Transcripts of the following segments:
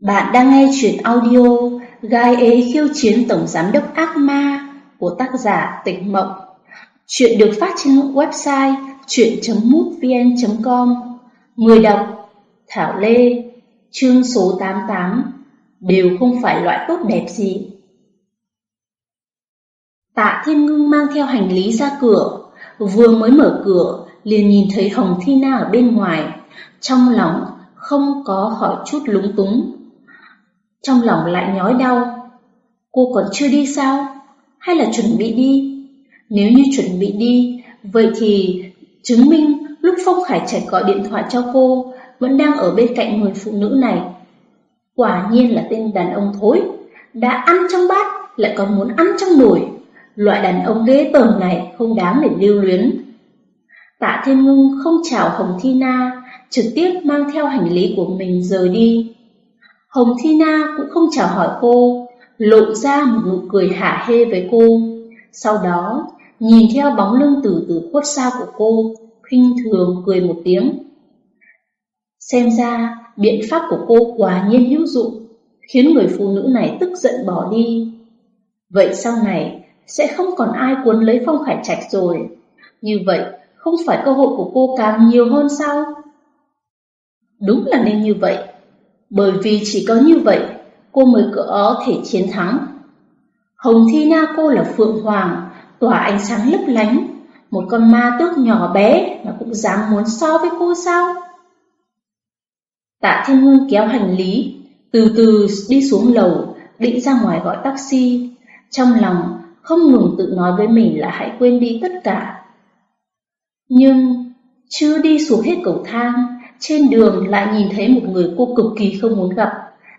Bạn đang nghe chuyện audio Gai ế khiêu chiến Tổng Giám đốc ác ma của tác giả Tịch Mộng. Chuyện được phát trên website chuyện.mútvn.com Người đọc Thảo Lê, Chương số 88 Đều không phải loại tốt đẹp gì. Tạ Thiên Ngưng mang theo hành lý ra cửa, Vừa mới mở cửa, liền nhìn thấy Hồng Thi Na ở bên ngoài. Trong lòng không có hỏi chút lúng túng trong lòng lại nhói đau. Cô còn chưa đi sao? Hay là chuẩn bị đi? Nếu như chuẩn bị đi, vậy thì chứng minh lúc Phong Khải Trạch gọi điện thoại cho cô vẫn đang ở bên cạnh người phụ nữ này. Quả nhiên là tên đàn ông thối, đã ăn trong bát lại còn muốn ăn trong nồi. Loại đàn ông ghê tởm này không đáng để lưu luyến. Tạ Thiên Ngưng không chào Hồng Thi Na, trực tiếp mang theo hành lý của mình rời đi. Hồng Thi Na cũng không chào hỏi cô, lộ ra một nụ cười hả hê với cô. Sau đó, nhìn theo bóng lưng từ từ khuất xa của cô, khinh thường cười một tiếng. Xem ra, biện pháp của cô quá nhiên hữu dụng, khiến người phụ nữ này tức giận bỏ đi. Vậy sau này, sẽ không còn ai cuốn lấy Phong Khải Trạch rồi. Như vậy, không phải cơ hội của cô càng nhiều hơn sao? Đúng là nên như vậy. Bởi vì chỉ có như vậy, cô mới có thể chiến thắng. Hồng Thi Na cô là Phượng Hoàng, tỏa ánh sáng lấp lánh, một con ma tước nhỏ bé mà cũng dám muốn so với cô sao? Tạ Thiên Hương kéo hành lý, từ từ đi xuống lầu, định ra ngoài gọi taxi. Trong lòng không ngừng tự nói với mình là hãy quên đi tất cả. Nhưng chưa đi xuống hết cầu thang, trên đường lại nhìn thấy một người cô cực kỳ không muốn gặp,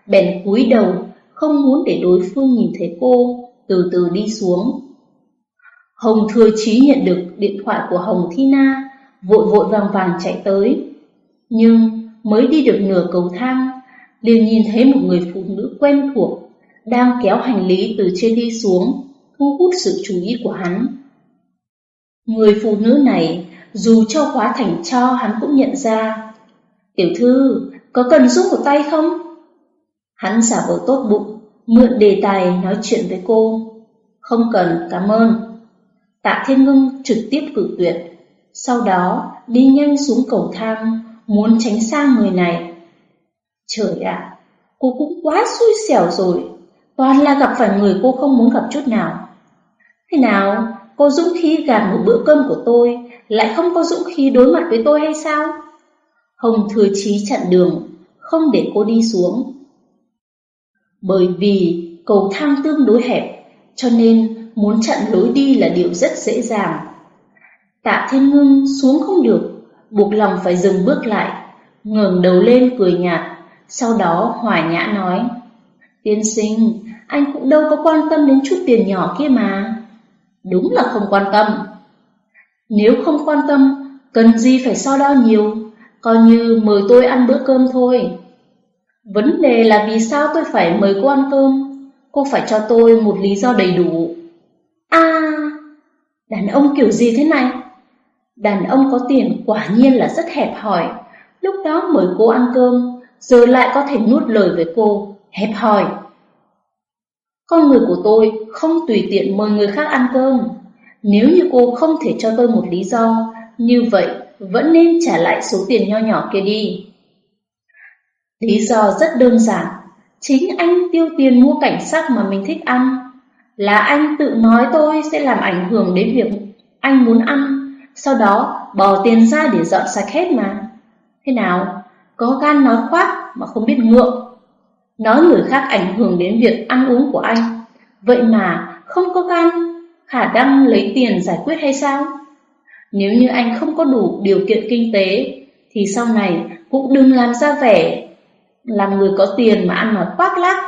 bèn cúi đầu, không muốn để đối phương nhìn thấy cô, từ từ đi xuống. Hồng Thừa Chí nhận được điện thoại của Hồng Thi Na, vội vội vàng vàng chạy tới. Nhưng mới đi được nửa cầu thang, liền nhìn thấy một người phụ nữ quen thuộc đang kéo hành lý từ trên đi xuống, thu hút sự chú ý của hắn. Người phụ nữ này, dù cho khóa thành cho hắn cũng nhận ra, Tiểu thư, có cần giúp một tay không? Hắn giả vờ tốt bụng, mượn đề tài nói chuyện với cô. Không cần, cảm ơn. Tạ Thiên Ngưng trực tiếp cử tuyệt. Sau đó đi nhanh xuống cầu thang, muốn tránh xa người này. Trời ạ, cô cũng quá xui xẻo rồi. Toàn là gặp phải người cô không muốn gặp chút nào. Thế nào, cô dũng khí gạt một bữa cơm của tôi, lại không có dũng khí đối mặt với tôi hay sao? Hồng Thừa Chí chặn đường, không để cô đi xuống. Bởi vì cầu thang tương đối hẹp, cho nên muốn chặn lối đi là điều rất dễ dàng. Tạ Thiên Ngưng xuống không được, buộc lòng phải dừng bước lại, ngẩng đầu lên cười nhạt, sau đó hòa nhã nói: "Tiên sinh, anh cũng đâu có quan tâm đến chút tiền nhỏ kia mà." Đúng là không quan tâm. Nếu không quan tâm, cần gì phải so đo nhiều, coi như mời tôi ăn bữa cơm thôi. Vấn đề là vì sao tôi phải mời cô ăn cơm? Cô phải cho tôi một lý do đầy đủ. À, đàn ông kiểu gì thế này? Đàn ông có tiền quả nhiên là rất hẹp hòi. Lúc đó mời cô ăn cơm, giờ lại có thể nuốt lời với cô, hẹp hòi. Con người của tôi không tùy tiện mời người khác ăn cơm. Nếu như cô không thể cho tôi một lý do, như vậy vẫn nên trả lại số tiền nho nhỏ kia đi. Lý do rất đơn giản, chính anh tiêu tiền mua cảnh sắc mà mình thích ăn. Là anh tự nói tôi sẽ làm ảnh hưởng đến việc anh muốn ăn, sau đó bỏ tiền ra để dọn sạch hết mà. Thế nào, có gan nói khoác mà không biết ngượng. Nói người khác ảnh hưởng đến việc ăn uống của anh, vậy mà không có gan, khả năng lấy tiền giải quyết hay sao? Nếu như anh không có đủ điều kiện kinh tế, Thì sau này cũng đừng làm ra vẻ Làm người có tiền mà ăn nói khoác lác.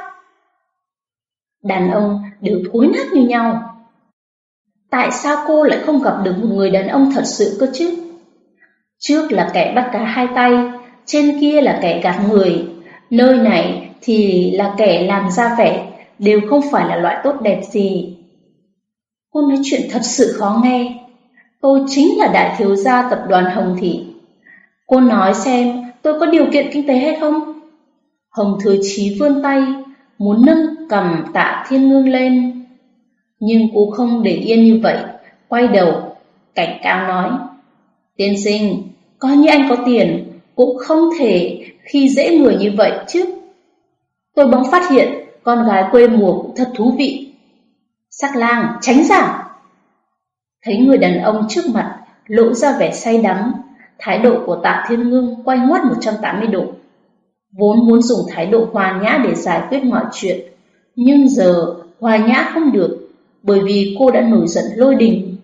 Đàn ông đều thối nát như nhau. Tại sao cô lại không gặp được một người đàn ông thật sự cơ chứ? Trước là kẻ bắt cá hai tay, Trên kia là kẻ gạt người. Nơi này thì là kẻ làm ra vẻ, Đều không phải là loại tốt đẹp gì. Cô nói chuyện thật sự khó nghe. Tôi chính là đại thiếu gia tập đoàn Hồng Thị. Cô nói xem tôi có điều kiện kinh tế hay không? Hồng Thừa Chí vươn tay, muốn nâng cầm tạ thiên ngương lên. Nhưng cô không để yên như vậy, quay đầu, cảnh cáo nói. Tiên sinh, coi như anh có tiền, cũng không thể khi dễ người như vậy chứ. Tôi bỗng phát hiện con gái quê mùa cũng thật thú vị. Sắc lang, tránh ra! Thấy người đàn ông trước mặt lộ ra vẻ say đắm, thái độ của tạ thiên ngưng quay ngoắt 180 độ. Vốn muốn dùng thái độ hòa nhã để giải quyết mọi chuyện, nhưng giờ hòa nhã không được, bởi vì cô đã nổi giận lôi đình.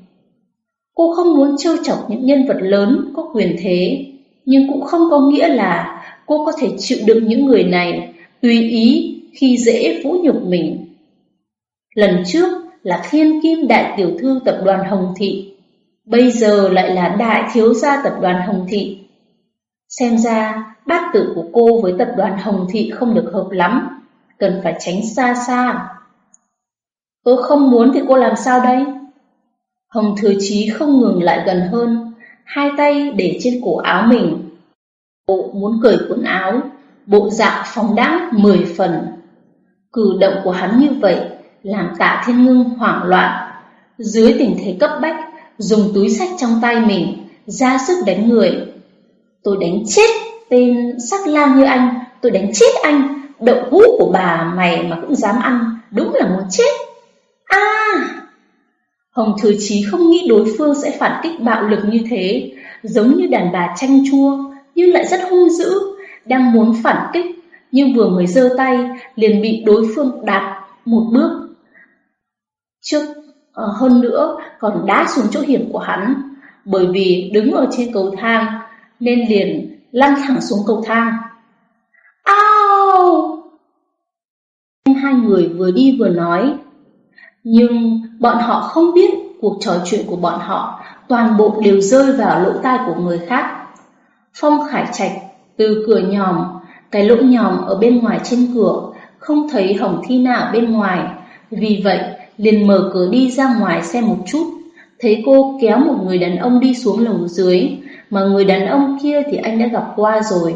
Cô không muốn trêu chọc những nhân vật lớn có quyền thế, nhưng cũng không có nghĩa là cô có thể chịu đựng những người này tùy ý khi dễ vũ nhục mình. Lần trước là thiên kim đại tiểu thư tập đoàn Hồng Thị, bây giờ lại là đại thiếu gia tập đoàn Hồng Thị. Xem ra bát tự của cô với tập đoàn Hồng Thị không được hợp lắm, cần phải tránh xa xa. Tôi không muốn thì cô làm sao đây? Hồng Thừa Chí không ngừng lại gần hơn, hai tay để trên cổ áo mình. Bộ muốn cởi cuốn áo, bộ dạng phóng đãng mười phần. Cử động của hắn như vậy làm tạ thiên ngưng hoảng loạn. Dưới tình thế cấp bách, dùng túi sách trong tay mình, ra sức đánh người. Tôi đánh chết tên sắc lang như anh, tôi đánh chết anh, đậu hũ của bà mày mà cũng dám ăn, đúng là muốn chết. À! Hồng Thừa Chí không nghĩ đối phương sẽ phản kích bạo lực như thế, giống như đàn bà chanh chua, nhưng lại rất hung dữ, đang muốn phản kích, nhưng vừa mới giơ tay liền bị đối phương đạp một bước. Trước uh, hơn nữa còn đá xuống chỗ hiểm của hắn, bởi vì đứng ở trên cầu thang nên liền lăn thẳng xuống cầu thang. Ao! Hai người vừa đi vừa nói, nhưng bọn họ không biết cuộc trò chuyện của bọn họ toàn bộ đều rơi vào lỗ tai của người khác. Phong Khải Trạch từ cửa nhòm, cái lỗ nhòm ở bên ngoài trên cửa, không thấy Hồng Thi nào bên ngoài, vì vậy liền mở cửa đi ra ngoài xem một chút, thấy cô kéo một người đàn ông đi xuống lầu dưới, mà người đàn ông kia thì anh đã gặp qua rồi,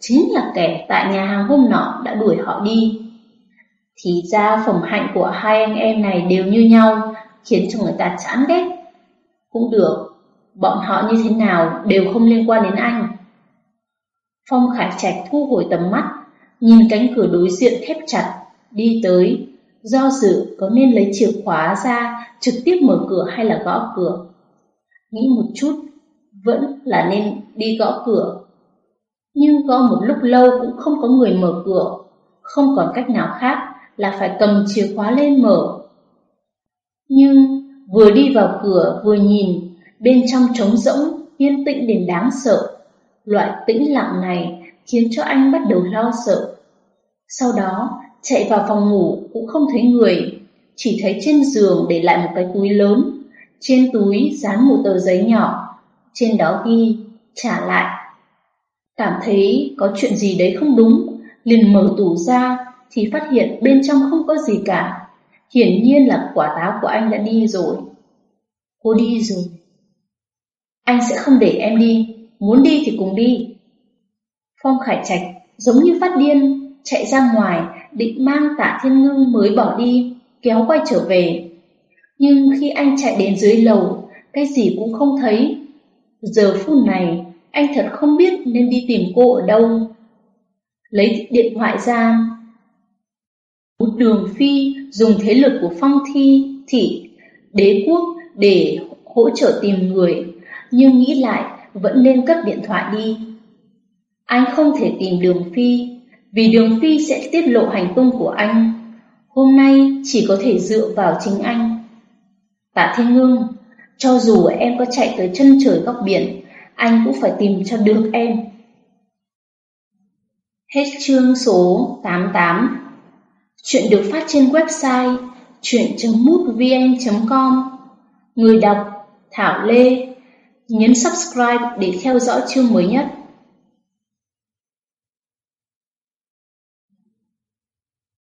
chính là kẻ tại nhà hàng hôm nọ đã đuổi họ đi. Thì ra phẩm hạnh của hai anh em này đều như nhau, khiến cho người ta chán ghét. Cũng được, bọn họ như thế nào đều không liên quan đến anh. Phong Khải Trạch thu hồi tầm mắt, nhìn cánh cửa đối diện khép chặt, đi tới, do dự có nên lấy chìa khóa ra trực tiếp mở cửa hay là gõ cửa. Nghĩ một chút, vẫn là nên đi gõ cửa. Nhưng gõ một lúc lâu cũng không có người mở cửa, không còn cách nào khác là phải cầm chìa khóa lên mở. Nhưng vừa đi vào cửa vừa nhìn, bên trong trống rỗng, yên tĩnh đến đáng sợ. Loại tĩnh lặng này khiến cho anh bắt đầu lo sợ. Sau đó, chạy vào phòng ngủ cũng không thấy người, chỉ thấy trên giường để lại một cái túi lớn. Trên túi dán một tờ giấy nhỏ, trên đó ghi trả lại. Cảm thấy có chuyện gì đấy không đúng, liền mở tủ ra thì phát hiện bên trong không có gì cả. Hiển nhiên là quả táo của anh đã đi rồi. Cô đi rồi. Anh sẽ không để em đi, muốn đi thì cùng đi. Phong Khải Trạch giống như phát điên, chạy ra ngoài định mang tạ thiên ngưng mới bỏ đi, kéo quay trở về. Nhưng khi anh chạy đến dưới lầu, cái gì cũng không thấy. Giờ phút này, anh thật không biết nên đi tìm cô ở đâu. Lấy điện thoại ra, một đường phi dùng thế lực của phong thi, thị, đế quốc để hỗ trợ tìm người, nhưng nghĩ lại vẫn nên cất điện thoại đi. Anh không thể tìm đường phi, vì đường phi sẽ tiết lộ hành tung của anh. Hôm nay chỉ có thể dựa vào chính anh. Tạ Thiên Ngưng, cho dù em có chạy tới chân trời góc biển, anh cũng phải tìm cho được em. Hết chương số 88 Chuyện được phát trên website chuyện.mútvn.com Người đọc Thảo Lê Nhấn subscribe để theo dõi chương mới nhất.